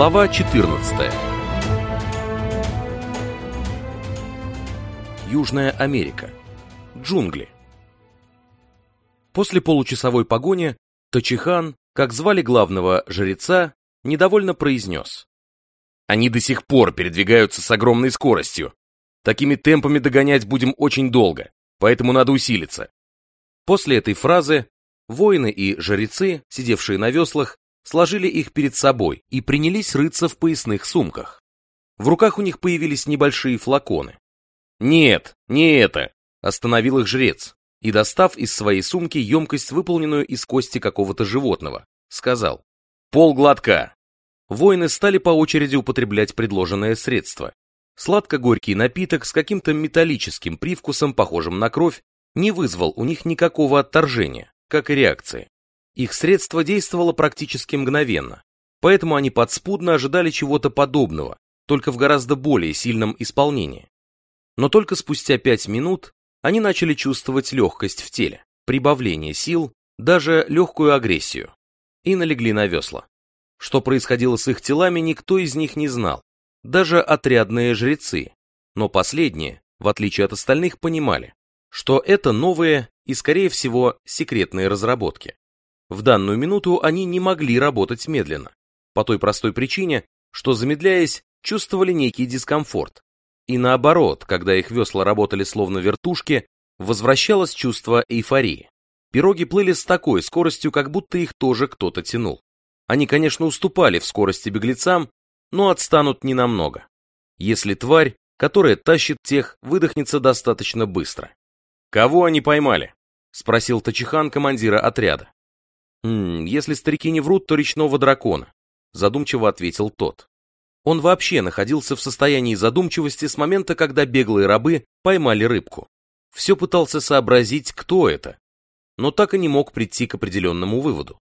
Глава 14 Южная Америка. Джунгли. После получасовой погони Тачихан, как звали главного жреца, недовольно произнес. Они до сих пор передвигаются с огромной скоростью. Такими темпами догонять будем очень долго, поэтому надо усилиться. После этой фразы воины и жрецы, сидевшие на веслах, сложили их перед собой и принялись рыться в поясных сумках. В руках у них появились небольшие флаконы. «Нет, не это!» – остановил их жрец и, достав из своей сумки емкость, выполненную из кости какого-то животного, сказал «Пол глотка!». Воины стали по очереди употреблять предложенное средство. Сладко-горький напиток с каким-то металлическим привкусом, похожим на кровь, не вызвал у них никакого отторжения, как и реакции. Их средство действовало практически мгновенно, поэтому они подспудно ожидали чего-то подобного, только в гораздо более сильном исполнении. Но только спустя пять минут они начали чувствовать легкость в теле, прибавление сил, даже легкую агрессию, и налегли на весла. Что происходило с их телами, никто из них не знал, даже отрядные жрецы, но последние, в отличие от остальных, понимали, что это новые и, скорее всего, секретные разработки. В данную минуту они не могли работать медленно, по той простой причине, что, замедляясь, чувствовали некий дискомфорт. И наоборот, когда их весла работали словно вертушки, возвращалось чувство эйфории. Пироги плыли с такой скоростью, как будто их тоже кто-то тянул. Они, конечно, уступали в скорости беглецам, но отстанут ненамного. Если тварь, которая тащит тех, выдохнется достаточно быстро. «Кого они поймали?» — спросил Тачихан командира отряда. «М -м, «Если старики не врут, то речного дракона», — задумчиво ответил тот. Он вообще находился в состоянии задумчивости с момента, когда беглые рабы поймали рыбку. Все пытался сообразить, кто это, но так и не мог прийти к определенному выводу.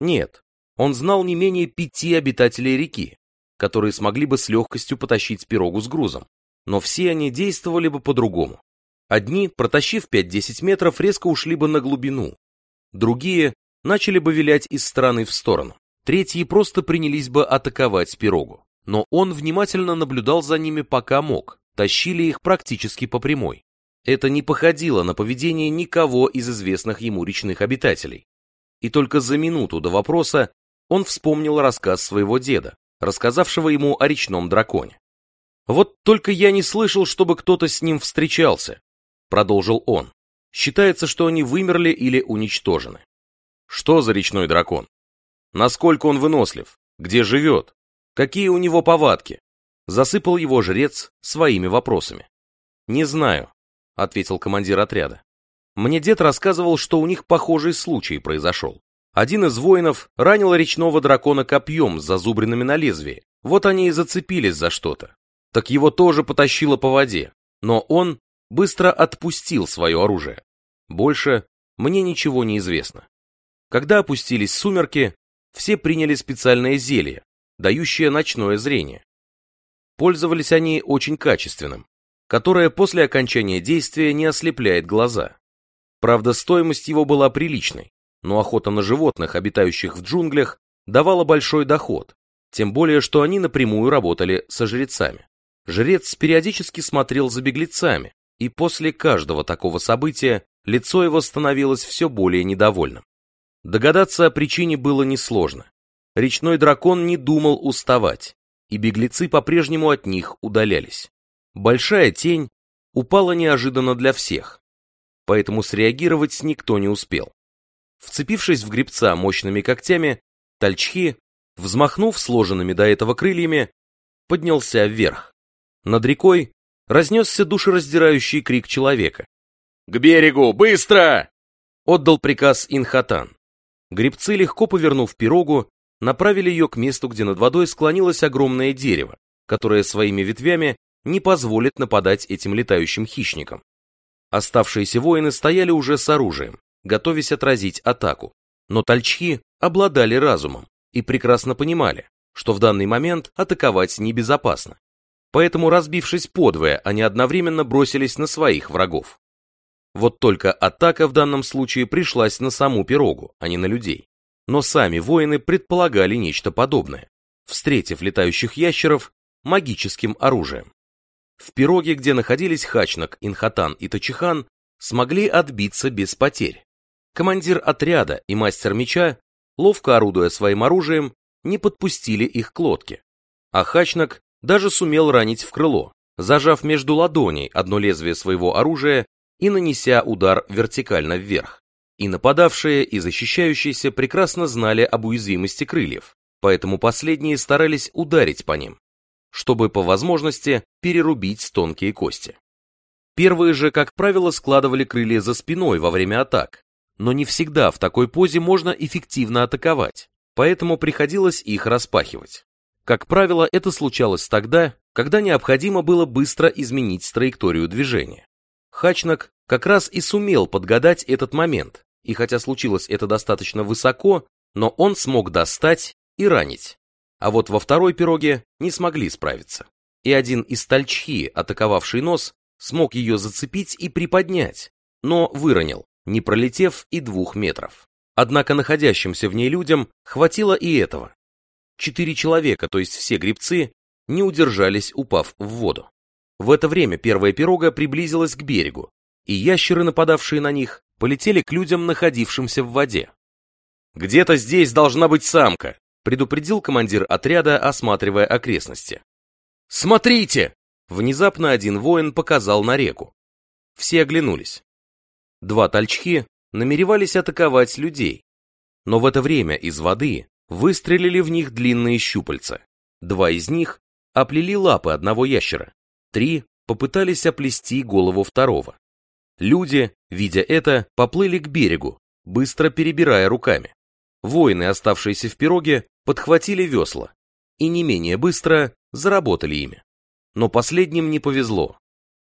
Нет, он знал не менее пяти обитателей реки, которые смогли бы с легкостью потащить пирогу с грузом, но все они действовали бы по-другому. Одни, протащив 5-10 метров, резко ушли бы на глубину, другие начали бы вилять из стороны в сторону. Третьи просто принялись бы атаковать пирогу. Но он внимательно наблюдал за ними пока мог, тащили их практически по прямой. Это не походило на поведение никого из известных ему речных обитателей. И только за минуту до вопроса он вспомнил рассказ своего деда, рассказавшего ему о речном драконе. «Вот только я не слышал, чтобы кто-то с ним встречался», продолжил он. «Считается, что они вымерли или уничтожены. Что за речной дракон? Насколько он вынослив? Где живет? Какие у него повадки? Засыпал его жрец своими вопросами. Не знаю, ответил командир отряда. Мне дед рассказывал, что у них похожий случай произошел. Один из воинов ранил речного дракона копьем с зазубринами на лезвии. Вот они и зацепились за что-то. Так его тоже потащило по воде. Но он быстро отпустил свое оружие. Больше мне ничего не известно. Когда опустились сумерки, все приняли специальное зелье, дающее ночное зрение. Пользовались они очень качественным, которое после окончания действия не ослепляет глаза. Правда, стоимость его была приличной, но охота на животных, обитающих в джунглях, давала большой доход, тем более, что они напрямую работали со жрецами. Жрец периодически смотрел за беглецами, и после каждого такого события лицо его становилось все более недовольным. Догадаться о причине было несложно. Речной дракон не думал уставать, и беглецы по-прежнему от них удалялись. Большая тень упала неожиданно для всех, поэтому среагировать никто не успел. Вцепившись в гребца мощными когтями, Тальчхи, взмахнув сложенными до этого крыльями, поднялся вверх. Над рекой разнесся душераздирающий крик человека. «К берегу! Быстро!» Отдал приказ Инхатан. Гребцы, легко повернув пирогу, направили ее к месту, где над водой склонилось огромное дерево, которое своими ветвями не позволит нападать этим летающим хищникам. Оставшиеся воины стояли уже с оружием, готовясь отразить атаку, но тальчхи обладали разумом и прекрасно понимали, что в данный момент атаковать небезопасно. Поэтому, разбившись подвое, они одновременно бросились на своих врагов. Вот только атака в данном случае пришлась на саму пирогу, а не на людей. Но сами воины предполагали нечто подобное. встретив летающих ящеров магическим оружием. В пироге, где находились Хачнак, Инхатан и Тачихан, смогли отбиться без потерь. Командир отряда и мастер меча, ловко орудуя своим оружием, не подпустили их к лодке. А Хачнак даже сумел ранить в крыло, зажав между ладоней одно лезвие своего оружия и нанеся удар вертикально вверх. И нападавшие, и защищающиеся прекрасно знали об уязвимости крыльев, поэтому последние старались ударить по ним, чтобы по возможности перерубить тонкие кости. Первые же, как правило, складывали крылья за спиной во время атак, но не всегда в такой позе можно эффективно атаковать, поэтому приходилось их распахивать. Как правило, это случалось тогда, когда необходимо было быстро изменить траекторию движения. Хачнак как раз и сумел подгадать этот момент, и хотя случилось это достаточно высоко, но он смог достать и ранить. А вот во второй пироге не смогли справиться. И один из тальчхи, атаковавший нос, смог ее зацепить и приподнять, но выронил, не пролетев и двух метров. Однако находящимся в ней людям хватило и этого. Четыре человека, то есть все грибцы, не удержались, упав в воду. В это время первая пирога приблизилась к берегу, и ящеры, нападавшие на них, полетели к людям, находившимся в воде. «Где-то здесь должна быть самка», предупредил командир отряда, осматривая окрестности. «Смотрите!» Внезапно один воин показал на реку. Все оглянулись. Два тальчхи намеревались атаковать людей, но в это время из воды выстрелили в них длинные щупальца. Два из них оплели лапы одного ящера, Три попытались оплести голову второго. Люди, видя это, поплыли к берегу, быстро перебирая руками. Воины, оставшиеся в пироге, подхватили весла и не менее быстро заработали ими. Но последним не повезло.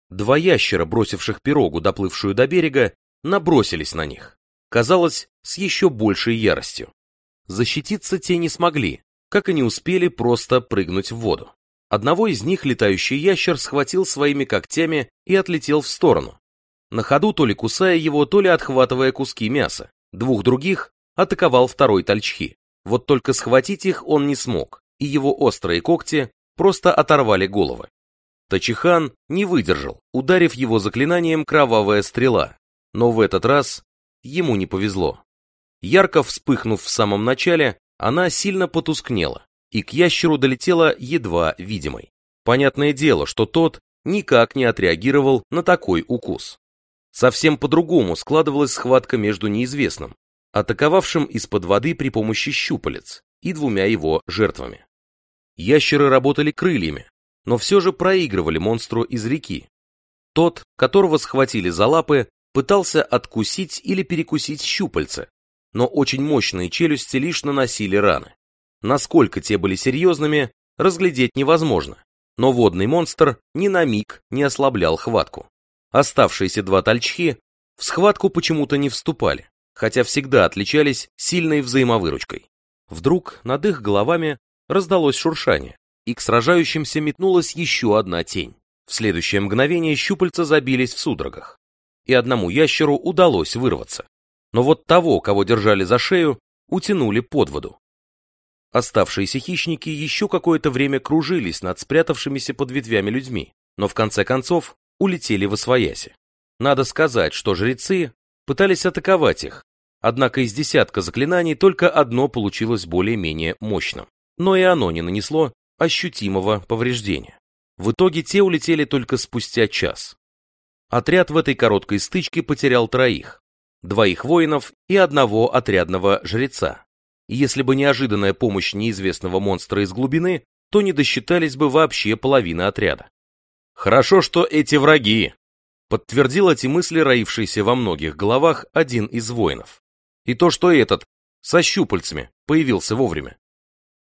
Два ящера, бросивших пирогу, доплывшую до берега, набросились на них. Казалось, с еще большей яростью. Защититься те не смогли, как и не успели просто прыгнуть в воду. Одного из них летающий ящер схватил своими когтями и отлетел в сторону. На ходу то ли кусая его, то ли отхватывая куски мяса. Двух других атаковал второй тальчхи. Вот только схватить их он не смог, и его острые когти просто оторвали головы. Тачихан не выдержал, ударив его заклинанием кровавая стрела, но в этот раз ему не повезло. Ярко вспыхнув в самом начале, она сильно потускнела, и к ящеру долетела едва видимой. Понятное дело, что тот никак не отреагировал на такой укус. Совсем по-другому складывалась схватка между неизвестным, атаковавшим из-под воды при помощи щупалец, и двумя его жертвами. Ящеры работали крыльями, но все же проигрывали монстру из реки. Тот, которого схватили за лапы, пытался откусить или перекусить щупальца, но очень мощные челюсти лишь наносили раны. Насколько те были серьезными, разглядеть невозможно, но водный монстр ни на миг не ослаблял хватку. Оставшиеся два тальчхи в схватку почему-то не вступали, хотя всегда отличались сильной взаимовыручкой. Вдруг над их головами раздалось шуршание, и к сражающимся метнулась еще одна тень. В следующее мгновение щупальца забились в судорогах, и одному ящеру удалось вырваться. Но вот того, кого держали за шею, утянули под воду. Оставшиеся хищники еще какое-то время кружились над спрятавшимися под ветвями людьми, но в конце концов улетели в освояси. Надо сказать, что жрецы пытались атаковать их, однако из десятка заклинаний только одно получилось более-менее мощным, но и оно не нанесло ощутимого повреждения. В итоге те улетели только спустя час. Отряд в этой короткой стычке потерял троих, двоих воинов и одного отрядного жреца, если бы неожиданная помощь неизвестного монстра из глубины, то не досчитались бы вообще половины отряда. «Хорошо, что эти враги!» Подтвердил эти мысли, роившиеся во многих головах один из воинов. И то, что этот, со щупальцами, появился вовремя.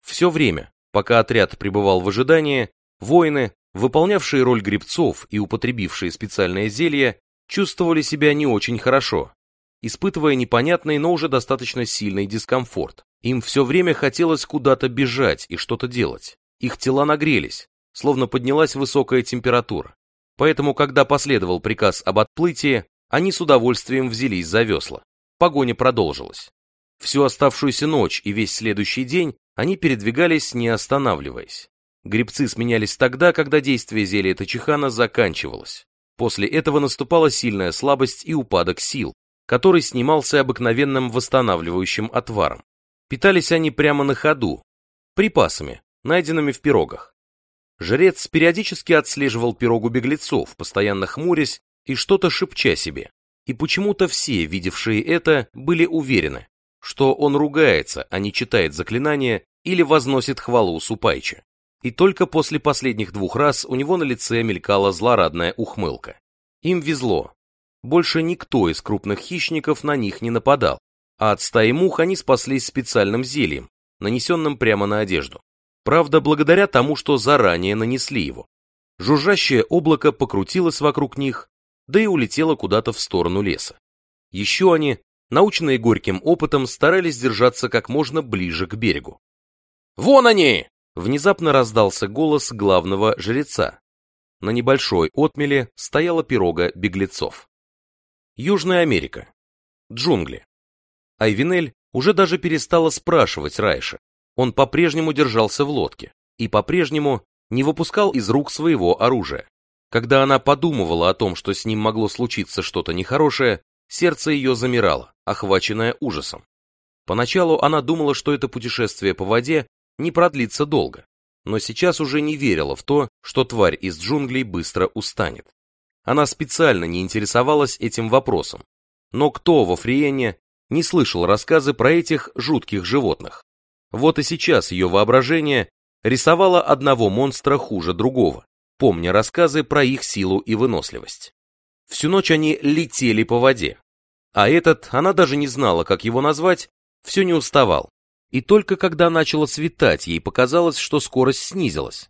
Все время, пока отряд пребывал в ожидании, воины, выполнявшие роль грибцов и употребившие специальное зелье, чувствовали себя не очень хорошо, испытывая непонятный, но уже достаточно сильный дискомфорт. Им все время хотелось куда-то бежать и что-то делать. Их тела нагрелись, словно поднялась высокая температура. Поэтому, когда последовал приказ об отплытии, они с удовольствием взялись за весла. Погоня продолжилась. Всю оставшуюся ночь и весь следующий день Они передвигались, не останавливаясь. Грибцы сменялись тогда, когда действие зелья Тачихана заканчивалось. После этого наступала сильная слабость и упадок сил, который снимался обыкновенным восстанавливающим отваром. Питались они прямо на ходу, припасами, найденными в пирогах. Жрец периодически отслеживал пирогу беглецов, постоянно хмурясь и что-то шепча себе. И почему-то все, видевшие это, были уверены, что он ругается, а не читает заклинания или возносит хвалу Супайча. И только после последних двух раз у него на лице мелькала злорадная ухмылка. Им везло. Больше никто из крупных хищников на них не нападал, а от стаи мух они спаслись специальным зельем, нанесенным прямо на одежду. Правда, благодаря тому, что заранее нанесли его. Жужжащее облако покрутилось вокруг них, да и улетело куда-то в сторону леса. Еще они, наученные горьким опытом, старались держаться как можно ближе к берегу. «Вон они!» Внезапно раздался голос главного жреца. На небольшой отмеле стояла пирога беглецов. Южная Америка. Джунгли. Айвинель уже даже перестала спрашивать Райша. Он по-прежнему держался в лодке и по-прежнему не выпускал из рук своего оружия. Когда она подумывала о том, что с ним могло случиться что-то нехорошее, сердце ее замирало, охваченное ужасом. Поначалу она думала, что это путешествие по воде не продлится долго, но сейчас уже не верила в то, что тварь из джунглей быстро устанет. Она специально не интересовалась этим вопросом. Но кто во Фриене не слышал рассказы про этих жутких животных? Вот и сейчас ее воображение рисовало одного монстра хуже другого, помня рассказы про их силу и выносливость. Всю ночь они летели по воде, а этот, она даже не знала, как его назвать, все не уставал, и только когда начало светать, ей показалось, что скорость снизилась.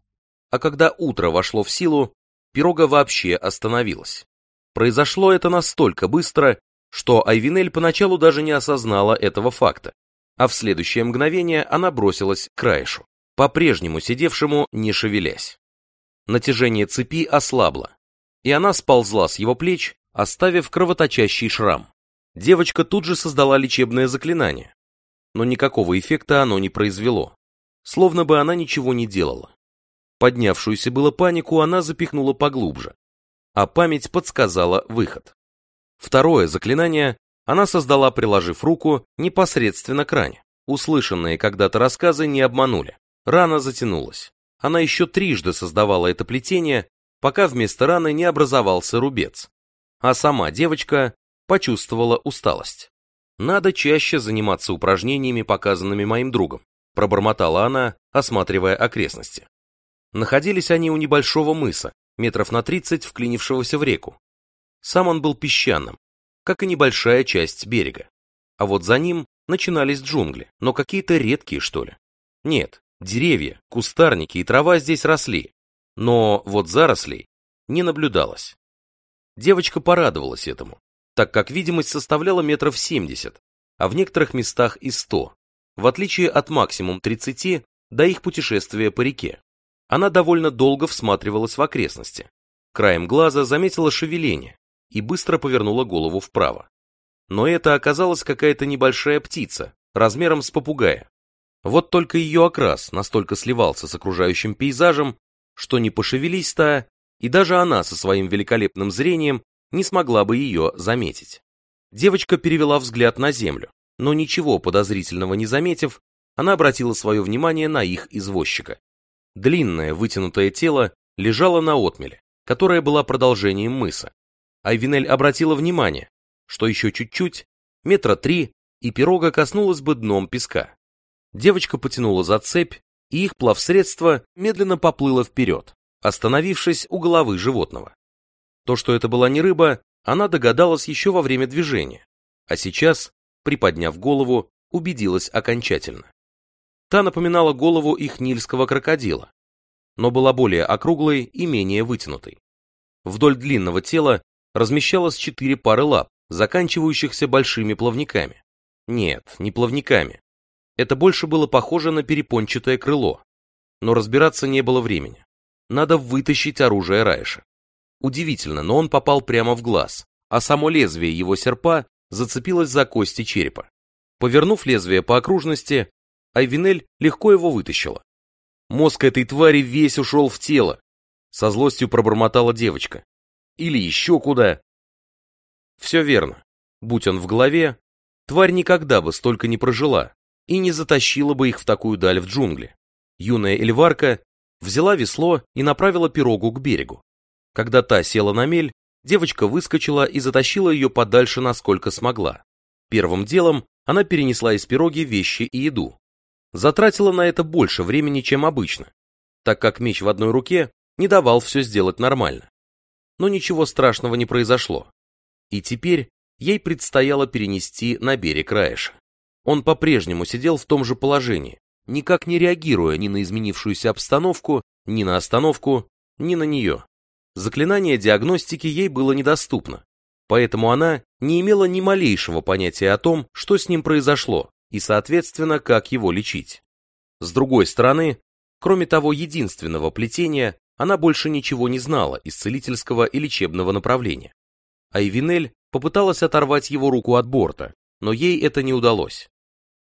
А когда утро вошло в силу, пирога вообще остановилась. Произошло это настолько быстро, что Айвинель поначалу даже не осознала этого факта, а в следующее мгновение она бросилась к краешу, по-прежнему сидевшему, не шевелясь. Натяжение цепи ослабло, и она сползла с его плеч, оставив кровоточащий шрам. Девочка тут же создала лечебное заклинание, но никакого эффекта оно не произвело, словно бы она ничего не делала. Поднявшуюся было панику она запихнула поглубже, а память подсказала выход. Второе заклинание она создала, приложив руку непосредственно к ране. Услышанные когда-то рассказы не обманули. Рана затянулась. Она еще трижды создавала это плетение, пока вместо раны не образовался рубец. А сама девочка почувствовала усталость. Надо чаще заниматься упражнениями, показанными моим другом, пробормотала она, осматривая окрестности. Находились они у небольшого мыса, метров на тридцать вклинившегося в реку. Сам он был песчаным, как и небольшая часть берега. А вот за ним начинались джунгли, но какие-то редкие, что ли. Нет, деревья, кустарники и трава здесь росли, но вот зарослей не наблюдалось. Девочка порадовалась этому, так как видимость составляла метров 70, а в некоторых местах и 100, в отличие от максимум 30 до их путешествия по реке. Она довольно долго всматривалась в окрестности. Краем глаза заметила шевеление и быстро повернула голову вправо. Но это оказалась какая-то небольшая птица, размером с попугая. Вот только ее окрас настолько сливался с окружающим пейзажем, что не пошевелись-то, и даже она со своим великолепным зрением не смогла бы ее заметить. Девочка перевела взгляд на землю, но ничего подозрительного не заметив, она обратила свое внимание на их извозчика. Длинное вытянутое тело лежало на отмеле, которая была продолжением мыса. Айвинель обратила внимание, что еще чуть-чуть, метра три, и пирога коснулась бы дном песка. Девочка потянула за цепь, и их плавсредство медленно поплыло вперед, остановившись у головы животного. То, что это была не рыба, она догадалась еще во время движения, а сейчас, приподняв голову, убедилась окончательно. Та напоминала голову их нильского крокодила, но была более округлой и менее вытянутой. Вдоль длинного тела размещалось четыре пары лап, заканчивающихся большими плавниками. Нет, не плавниками. Это больше было похоже на перепончатое крыло. Но разбираться не было времени. Надо вытащить оружие Райша. Удивительно, но он попал прямо в глаз, а само лезвие его серпа зацепилось за кости черепа. Повернув лезвие по окружности, Айвинель легко его вытащила. Мозг этой твари весь ушел в тело. Со злостью пробормотала девочка. Или еще куда. Все верно. Будь он в голове, тварь никогда бы столько не прожила и не затащила бы их в такую даль в джунгли. Юная Эльварка взяла весло и направила пирогу к берегу. Когда та села на мель, девочка выскочила и затащила ее подальше, насколько смогла. Первым делом она перенесла из пироги вещи и еду. Затратила на это больше времени, чем обычно, так как меч в одной руке не давал все сделать нормально. Но ничего страшного не произошло. И теперь ей предстояло перенести на берег Раэша. Он по-прежнему сидел в том же положении, никак не реагируя ни на изменившуюся обстановку, ни на остановку, ни на нее. Заклинание диагностики ей было недоступно, поэтому она не имела ни малейшего понятия о том, что с ним произошло, и, соответственно, как его лечить. С другой стороны, кроме того единственного плетения, она больше ничего не знала из целительского и лечебного направления. Айвинель попыталась оторвать его руку от борта, но ей это не удалось.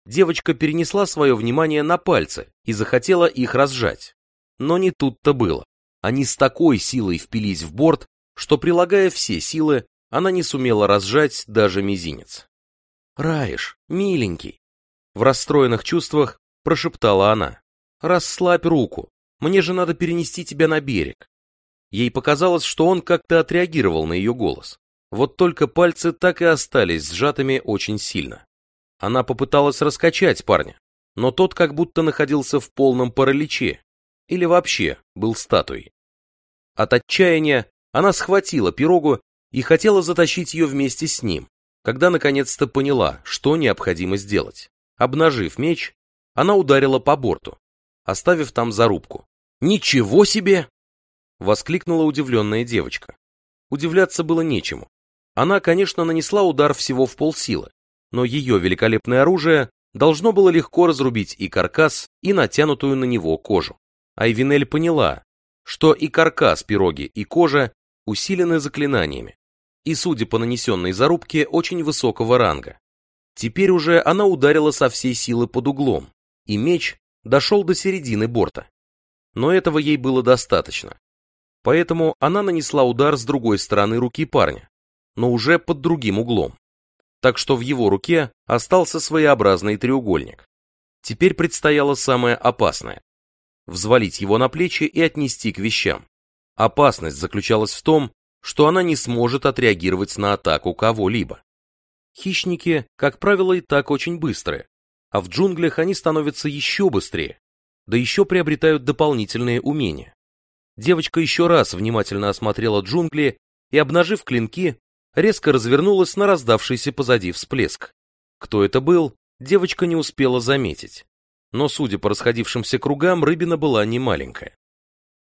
Девочка перенесла свое внимание на пальцы и захотела их разжать. Но не тут-то было. Они с такой силой впились в борт, что, прилагая все силы, она не сумела разжать даже мизинец. «Раиш, миленький!» В расстроенных чувствах прошептала она. «Расслабь руку, мне же надо перенести тебя на берег». Ей показалось, что он как-то отреагировал на ее голос. Вот только пальцы так и остались сжатыми очень сильно. Она попыталась раскачать парня, но тот как будто находился в полном параличе или вообще был статуей. От отчаяния она схватила пирогу и хотела затащить ее вместе с ним, когда наконец-то поняла, что необходимо сделать. Обнажив меч, она ударила по борту, оставив там зарубку. «Ничего себе!» — воскликнула удивленная девочка. Удивляться было нечему. Она, конечно, нанесла удар всего в полсилы, но ее великолепное оружие должно было легко разрубить и каркас, и натянутую на него кожу. Айвинель поняла, что и каркас пироги, и кожа усилены заклинаниями, и, судя по нанесенной зарубке, очень высокого ранга. Теперь уже она ударила со всей силы под углом, и меч дошел до середины борта. Но этого ей было достаточно. Поэтому она нанесла удар с другой стороны руки парня, но уже под другим углом. Так что в его руке остался своеобразный треугольник. Теперь предстояло самое опасное – взвалить его на плечи и отнести к вещам. Опасность заключалась в том, что она не сможет отреагировать на атаку кого-либо. Хищники, как правило, и так очень быстрые, а в джунглях они становятся еще быстрее, да еще приобретают дополнительные умения. Девочка еще раз внимательно осмотрела джунгли и, обнажив клинки, резко развернулась на раздавшийся позади всплеск. Кто это был, девочка не успела заметить. Но, судя по расходившимся кругам, рыбина была не маленькая.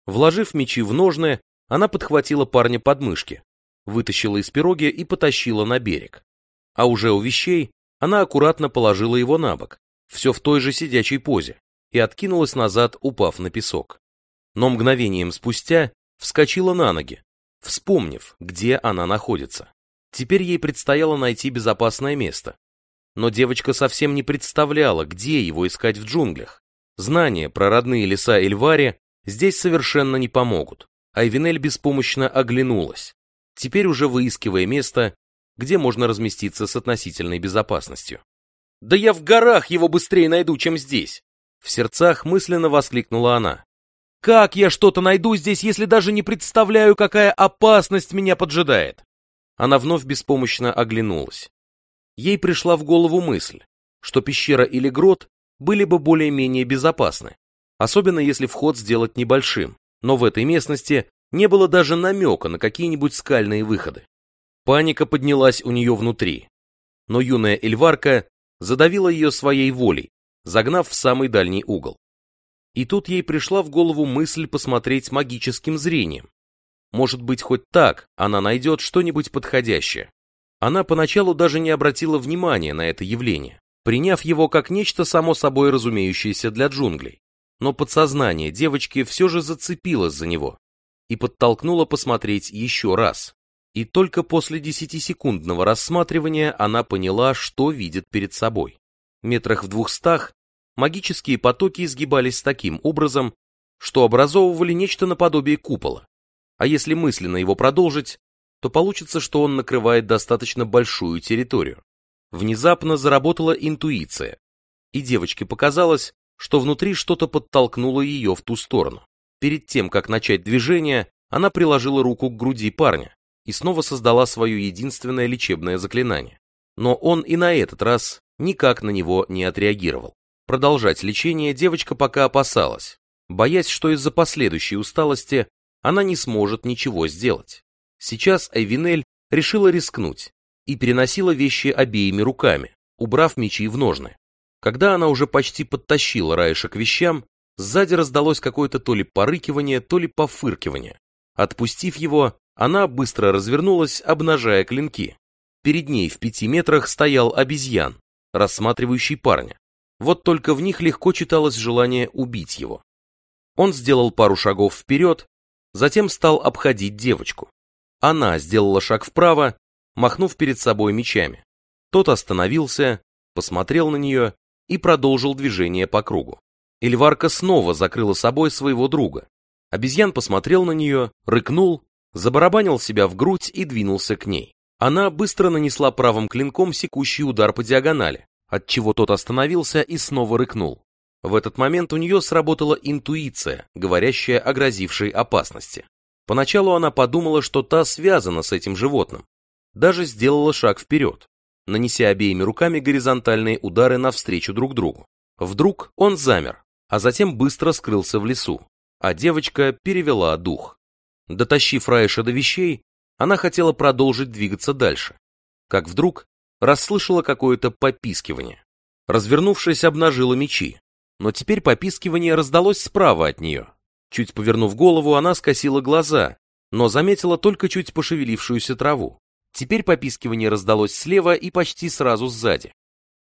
Вложив мечи в ножны, она подхватила парня под мышки, вытащила из пироги и потащила на берег. А уже у вещей она аккуратно положила его на бок, все в той же сидячей позе, и откинулась назад, упав на песок. Но мгновением спустя вскочила на ноги, вспомнив, где она находится. Теперь ей предстояло найти безопасное место. Но девочка совсем не представляла, где его искать в джунглях. Знания про родные леса Эльвари здесь совершенно не помогут. Айвинель беспомощно оглянулась, теперь уже выискивая место, где можно разместиться с относительной безопасностью. «Да я в горах его быстрее найду, чем здесь!» В сердцах мысленно воскликнула она. «Как я что-то найду здесь, если даже не представляю, какая опасность меня поджидает?» Она вновь беспомощно оглянулась. Ей пришла в голову мысль, что пещера или грот были бы более-менее безопасны, особенно если вход сделать небольшим, но в этой местности не было даже намека на какие-нибудь скальные выходы. Паника поднялась у нее внутри, но юная Эльварка задавила ее своей волей, загнав в самый дальний угол. И тут ей пришла в голову мысль посмотреть магическим зрением, может быть, хоть так она найдет что-нибудь подходящее. Она поначалу даже не обратила внимания на это явление, приняв его как нечто само собой разумеющееся для джунглей. Но подсознание девочки все же зацепилось за него и подтолкнуло посмотреть еще раз. И только после десятисекундного рассматривания она поняла, что видит перед собой. Метрах в двухстах магические потоки изгибались таким образом, что образовывали нечто наподобие купола. А если мысленно его продолжить, то получится, что он накрывает достаточно большую территорию. Внезапно заработала интуиция, и девочке показалось, что внутри что-то подтолкнуло ее в ту сторону. Перед тем, как начать движение, она приложила руку к груди парня и снова создала свое единственное лечебное заклинание. Но он и на этот раз никак на него не отреагировал. Продолжать лечение девочка пока опасалась, боясь, что из-за последующей усталости она не сможет ничего сделать. Сейчас Эйвинель решила рискнуть и переносила вещи обеими руками, убрав мечи в ножны. Когда она уже почти подтащила Раиша к вещам, сзади раздалось какое-то то ли порыкивание, то ли пофыркивание. Отпустив его, она быстро развернулась, обнажая клинки. Перед ней в пяти метрах стоял обезьян, рассматривающий парня. Вот только в них легко читалось желание убить его. Он сделал пару шагов вперед, затем стал обходить девочку. Она сделала шаг вправо, махнув перед собой мечами. Тот остановился, посмотрел на нее и продолжил движение по кругу. Эльварка снова закрыла собой своего друга. Обезьян посмотрел на нее, рыкнул, забарабанил себя в грудь и двинулся к ней. Она быстро нанесла правым клинком секущий удар по диагонали, отчего тот остановился и снова рыкнул. В этот момент у нее сработала интуиция, говорящая о грозившей опасности. Поначалу она подумала, что та связана с этим животным. Даже сделала шаг вперед, нанеся обеими руками горизонтальные удары навстречу друг другу. Вдруг он замер, а затем быстро скрылся в лесу, а девочка перевела дух. Дотащив Раиша до вещей, она хотела продолжить двигаться дальше, как вдруг расслышала какое-то попискивание. Развернувшись, обнажила мечи, но теперь попискивание раздалось справа от нее. Чуть повернув голову, она скосила глаза, но заметила только чуть пошевелившуюся траву. Теперь попискивание раздалось слева и почти сразу сзади.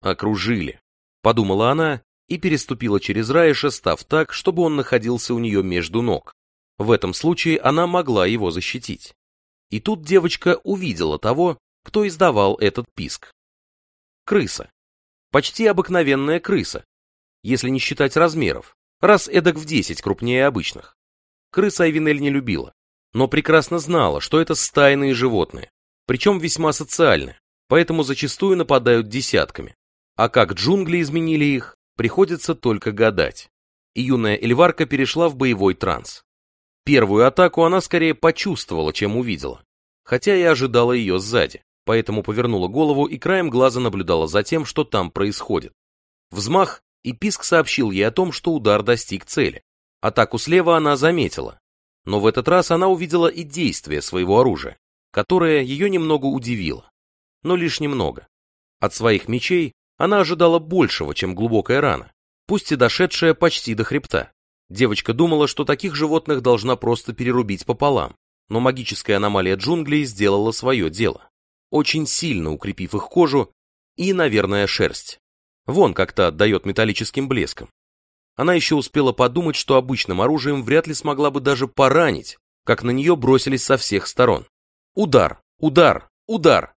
«Окружили», — подумала она и переступила через Раиша, став так, чтобы он находился у нее между ног. В этом случае она могла его защитить. И тут девочка увидела того, кто издавал этот писк. Крыса. Почти обыкновенная крыса, если не считать размеров, раз эдак в 10 крупнее обычных. Крыса Айвинель не любила, но прекрасно знала, что это стайные животные, причем весьма социальны, поэтому зачастую нападают десятками. А как джунгли изменили их, приходится только гадать. И юная Эльварка перешла в боевой транс. Первую атаку она скорее почувствовала, чем увидела, хотя и ожидала ее сзади, поэтому повернула голову и краем глаза наблюдала за тем, что там происходит. Взмах, и Писк сообщил ей о том, что удар достиг цели. Атаку слева она заметила, но в этот раз она увидела и действие своего оружия, которое ее немного удивило, но лишь немного. От своих мечей она ожидала большего, чем глубокая рана, пусть и дошедшая почти до хребта. Девочка думала, что таких животных должна просто перерубить пополам, но магическая аномалия джунглей сделала свое дело, очень сильно укрепив их кожу и, наверное, шерсть. Вон как-то отдает металлическим блеском. Она еще успела подумать, что обычным оружием вряд ли смогла бы даже поранить, как на нее бросились со всех сторон. Удар, удар, удар.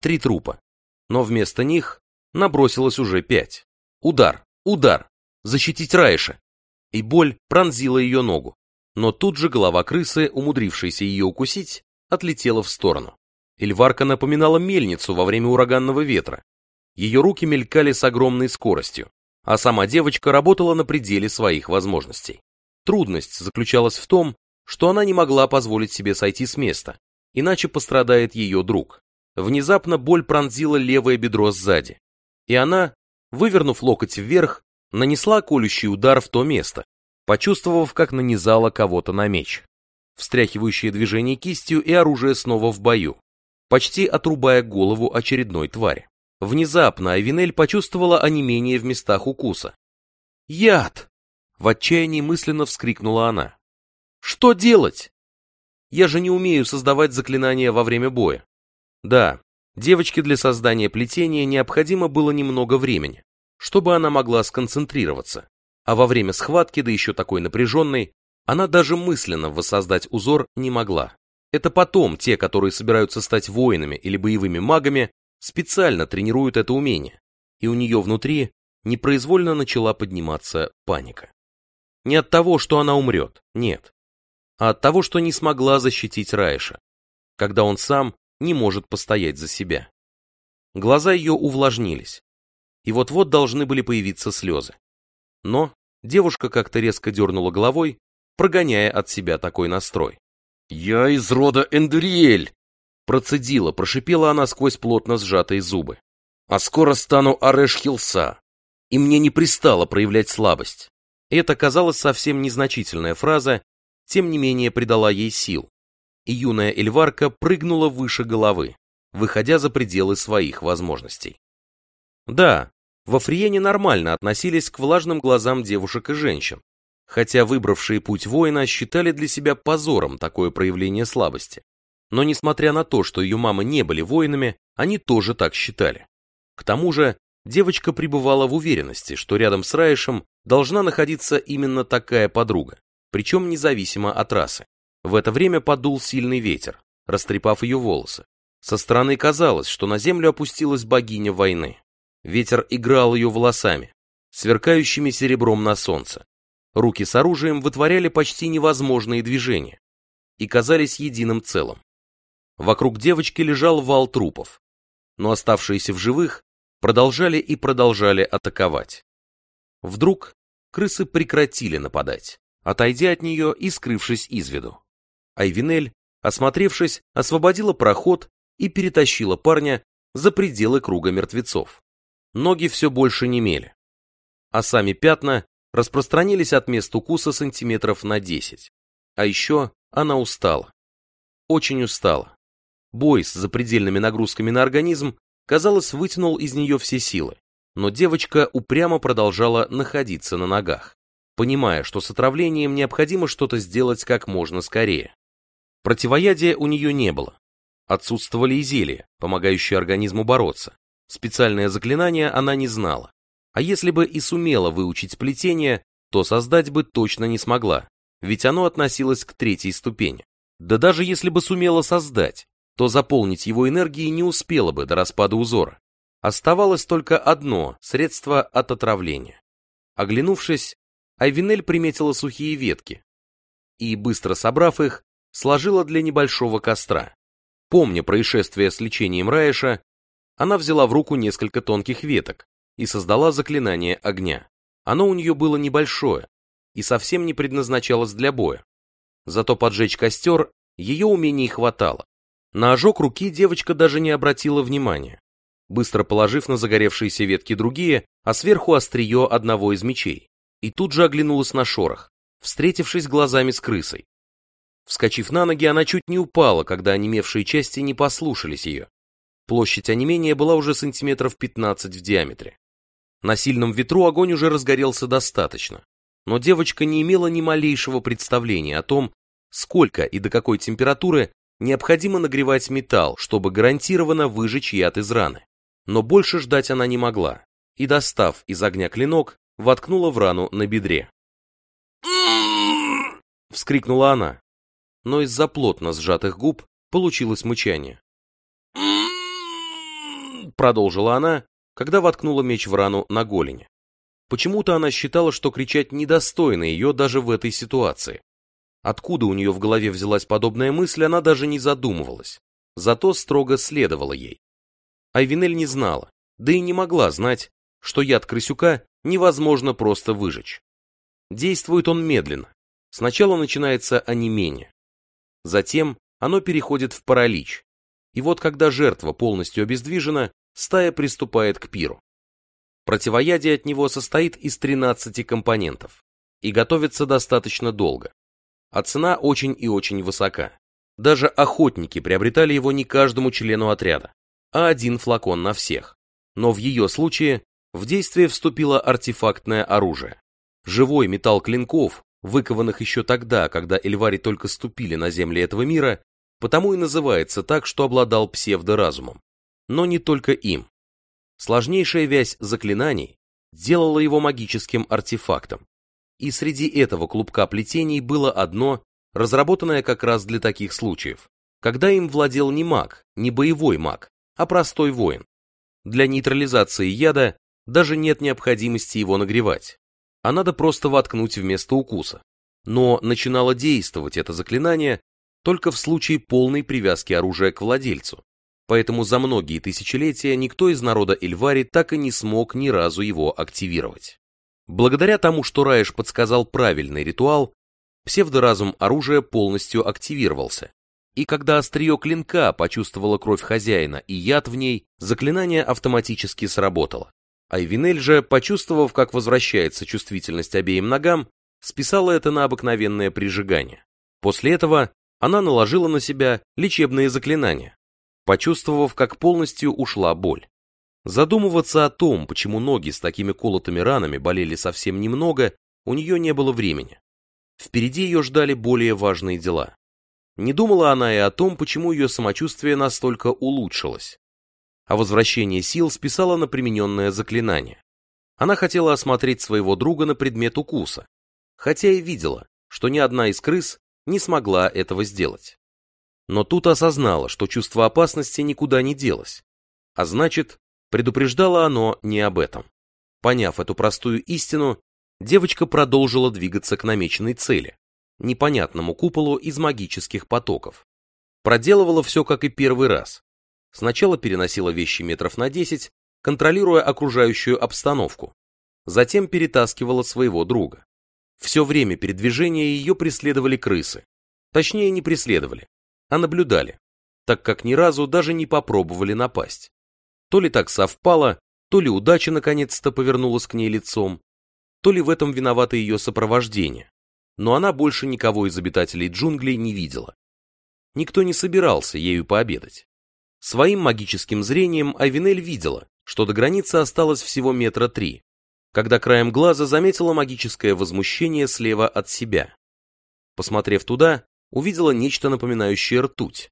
Три трупа. Но вместо них набросилось уже пять. Удар, удар. Защитить Раиша. И боль пронзила ее ногу. Но тут же голова крысы, умудрившейся ее укусить, отлетела в сторону. Эльварка напоминала мельницу во время ураганного ветра, ее руки мелькали с огромной скоростью, а сама девочка работала на пределе своих возможностей. Трудность заключалась в том, что она не могла позволить себе сойти с места, иначе пострадает ее друг. Внезапно боль пронзила левое бедро сзади, и она, вывернув локоть вверх, нанесла колющий удар в то место, почувствовав, как нанизала кого-то на меч. Встряхивающее движение кистью и оружие снова в бою, почти отрубая голову очередной твари. Внезапно Айвинель почувствовала онемение в местах укуса. «Яд!» — в отчаянии мысленно вскрикнула она. «Что делать? Я же не умею создавать заклинания во время боя». Да, девочке для создания плетения необходимо было немного времени, чтобы она могла сконцентрироваться, а во время схватки, да еще такой напряженной, она даже мысленно воссоздать узор не могла. Это потом те, которые собираются стать воинами или боевыми магами, специально тренируют это умение, и у нее внутри непроизвольно начала подниматься паника. Не от того, что она умрет, нет, а от того, что не смогла защитить Райша, когда он сам не может постоять за себя. Глаза ее увлажнились, и вот-вот должны были появиться слезы. Но девушка как-то резко дернула головой, прогоняя от себя такой настрой. «Я из рода Эндуриэль!» Процедила, прошипела она сквозь плотно сжатые зубы. «А скоро стану Ареш-Хилса, и мне не пристало проявлять слабость». Это казалась совсем незначительная фраза, тем не менее придала ей сил, и юная Эльварка прыгнула выше головы, выходя за пределы своих возможностей. Да, во Фриене нормально относились к влажным глазам девушек и женщин, хотя выбравшие путь воина считали для себя позором такое проявление слабости. Но несмотря на то, что ее мамы не были воинами, они тоже так считали. К тому же, девочка пребывала в уверенности, что рядом с Раишем должна находиться именно такая подруга, причем независимо от расы. В это время подул сильный ветер, растрепав ее волосы. Со стороны казалось, что на землю опустилась богиня войны. Ветер играл ее волосами, сверкающими серебром на солнце. Руки с оружием вытворяли почти невозможные движения и казались единым целым. Вокруг девочки лежал вал трупов, но оставшиеся в живых продолжали и продолжали атаковать. Вдруг крысы прекратили нападать, отойдя от нее и скрывшись из виду. Айвинель, осмотревшись, освободила проход и перетащила парня за пределы круга мертвецов ноги все больше не мели, а сами пятна распространились от мест укуса сантиметров на 10. А еще она устала. Очень устала. Бой с запредельными нагрузками на организм, казалось, вытянул из нее все силы, но девочка упрямо продолжала находиться на ногах, понимая, что с отравлением необходимо что-то сделать как можно скорее. Противоядия у нее не было. Отсутствовали и зелья, помогающие организму бороться, Специальное заклинание она не знала. А если бы и сумела выучить плетение, то создать бы точно не смогла, ведь оно относилось к третьей ступени. Да даже если бы сумела создать, то заполнить его энергией не успела бы до распада узора. Оставалось только одно средство от отравления. Оглянувшись, Айвинель приметила сухие ветки и, быстро собрав их, сложила для небольшого костра. Помня происшествие с лечением Раиша, она взяла в руку несколько тонких веток и создала заклинание огня. Оно у нее было небольшое и совсем не предназначалось для боя. Зато поджечь костер ее умений хватало. На ожог руки девочка даже не обратила внимания, быстро положив на загоревшиеся ветки другие, а сверху острие одного из мечей, и тут же оглянулась на шорох, встретившись глазами с крысой. Вскочив на ноги, она чуть не упала, когда онемевшие части не послушались ее. Площадь онемения была уже сантиметров 15 в диаметре. На сильном ветру огонь уже разгорелся достаточно, но девочка не имела ни малейшего представления о том, сколько и до какой температуры необходимо нагревать металл, чтобы гарантированно выжечь яд из раны. Но больше ждать она не могла, и, достав из огня клинок, воткнула в рану на бедре. Вскрикнула она, но из-за плотно сжатых губ получилось мычание продолжила она, когда воткнула меч в рану на голени. Почему-то она считала, что кричать недостойно ее даже в этой ситуации. Откуда у нее в голове взялась подобная мысль, она даже не задумывалась. Зато строго следовала ей. Айвинель не знала, да и не могла знать, что яд крысюка невозможно просто выжечь. Действует он медленно. Сначала начинается онемение. Затем оно переходит в паралич. И вот когда жертва полностью обездвижена, стая приступает к пиру. Противоядие от него состоит из 13 компонентов и готовится достаточно долго, а цена очень и очень высока. Даже охотники приобретали его не каждому члену отряда, а один флакон на всех. Но в ее случае в действие вступило артефактное оружие. Живой металл клинков, выкованных еще тогда, когда эльвари только ступили на земли этого мира, потому и называется так, что обладал псевдоразумом но не только им. Сложнейшая вязь заклинаний делала его магическим артефактом. И среди этого клубка плетений было одно, разработанное как раз для таких случаев, когда им владел не маг, не боевой маг, а простой воин. Для нейтрализации яда даже нет необходимости его нагревать, а надо просто воткнуть вместо укуса. Но начинало действовать это заклинание только в случае полной привязки оружия к владельцу, поэтому за многие тысячелетия никто из народа Эльвари так и не смог ни разу его активировать. Благодаря тому, что Раиш подсказал правильный ритуал, псевдоразум оружия полностью активировался, и когда острие клинка почувствовало кровь хозяина и яд в ней, заклинание автоматически сработало. Айвинель же, почувствовав, как возвращается чувствительность обеим ногам, списала это на обыкновенное прижигание. После этого она наложила на себя лечебные заклинания, почувствовав, как полностью ушла боль. Задумываться о том, почему ноги с такими колотыми ранами болели совсем немного, у нее не было времени. Впереди ее ждали более важные дела. Не думала она и о том, почему ее самочувствие настолько улучшилось. А возвращение сил списала на примененное заклинание. Она хотела осмотреть своего друга на предмет укуса, хотя и видела, что ни одна из крыс не смогла этого сделать. Но тут осознала, что чувство опасности никуда не делось, а значит, предупреждало оно не об этом. Поняв эту простую истину, девочка продолжила двигаться к намеченной цели непонятному куполу из магических потоков. Проделывала все как и первый раз. Сначала переносила вещи метров на 10, контролируя окружающую обстановку. Затем перетаскивала своего друга. Все время передвижения ее преследовали крысы. Точнее, не преследовали, а наблюдали, так как ни разу даже не попробовали напасть. То ли так совпало, то ли удача наконец-то повернулась к ней лицом, то ли в этом виновато ее сопровождение но она больше никого из обитателей джунглей не видела. Никто не собирался ею пообедать. Своим магическим зрением Айвинель видела, что до границы осталось всего метра три, когда краем глаза заметила магическое возмущение слева от себя. Посмотрев туда, увидела нечто напоминающее ртуть.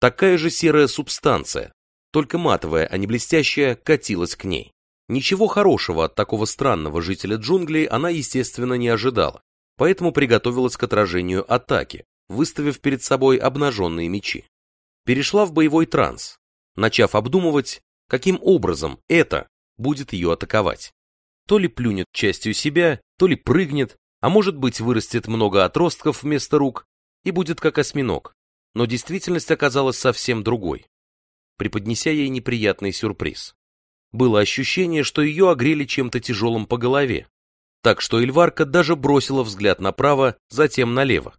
Такая же серая субстанция, только матовая, а не блестящая, катилась к ней. Ничего хорошего от такого странного жителя джунглей она, естественно, не ожидала поэтому приготовилась к отражению атаки, выставив перед собой обнаженные мечи. Перешла в боевой транс, начав обдумывать, каким образом это будет ее атаковать. То ли плюнет частью себя, то ли прыгнет, а может быть вырастет много отростков вместо рук и будет как осьминог, но действительность оказалась совсем другой, преподнеся ей неприятный сюрприз. Было ощущение, что ее огрели чем-то тяжелым по голове, так что Эльварка даже бросила взгляд направо, затем налево.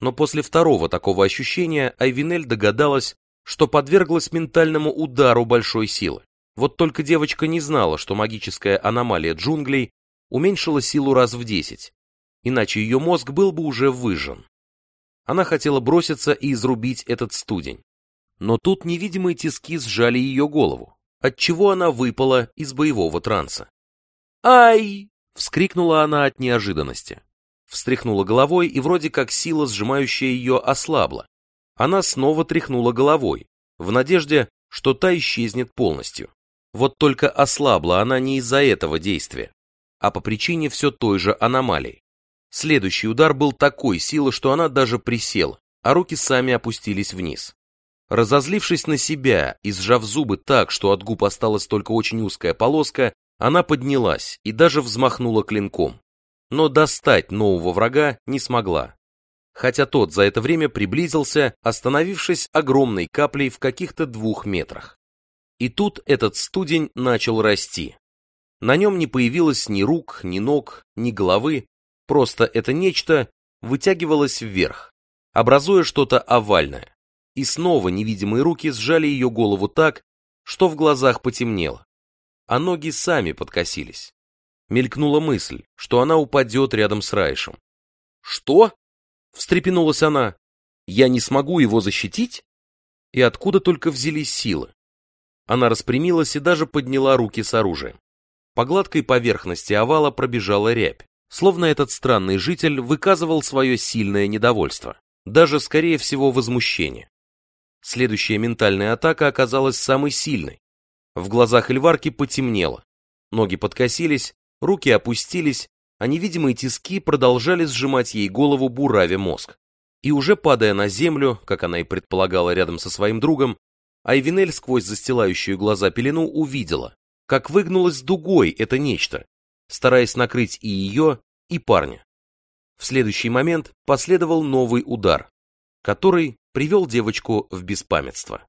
Но после второго такого ощущения Айвинель догадалась, что подверглась ментальному удару большой силы. Вот только девочка не знала, что магическая аномалия джунглей уменьшила силу раз в десять, иначе ее мозг был бы уже выжжен. Она хотела броситься и изрубить этот студень. Но тут невидимые тиски сжали ее голову, отчего она выпала из боевого транса. «Ай!» Вскрикнула она от неожиданности. Встряхнула головой, и вроде как сила, сжимающая ее, ослабла. Она снова тряхнула головой, в надежде, что та исчезнет полностью. Вот только ослабла она не из-за этого действия, а по причине все той же аномалии. Следующий удар был такой силы, что она даже присела, а руки сами опустились вниз. Разозлившись на себя и сжав зубы так, что от губ осталась только очень узкая полоска, она поднялась и даже взмахнула клинком, но достать нового врага не смогла, хотя тот за это время приблизился, остановившись огромной каплей в каких-то двух метрах. И тут этот студень начал расти. На нем не появилось ни рук, ни ног, ни головы, просто это нечто вытягивалось вверх, образуя что-то овальное. И снова невидимые руки сжали ее голову так, что в глазах потемнело а ноги сами подкосились. Мелькнула мысль, что она упадет рядом с Райшем. «Что?» — встрепенулась она. «Я не смогу его защитить?» И откуда только взялись силы? Она распрямилась и даже подняла руки с оружием. По гладкой поверхности овала пробежала рябь, словно этот странный житель выказывал свое сильное недовольство, даже, скорее всего, возмущение. Следующая ментальная атака оказалась самой сильной, в глазах Эльварки потемнело. Ноги подкосились, руки опустились, а невидимые тиски продолжали сжимать ей голову, буравя мозг. И уже падая на землю, как она и предполагала рядом со своим другом, Айвинель сквозь застилающую глаза пелену увидела, как выгнулось дугой это нечто, стараясь накрыть и ее, и парня. В следующий момент последовал новый удар, который привел девочку в беспамятство.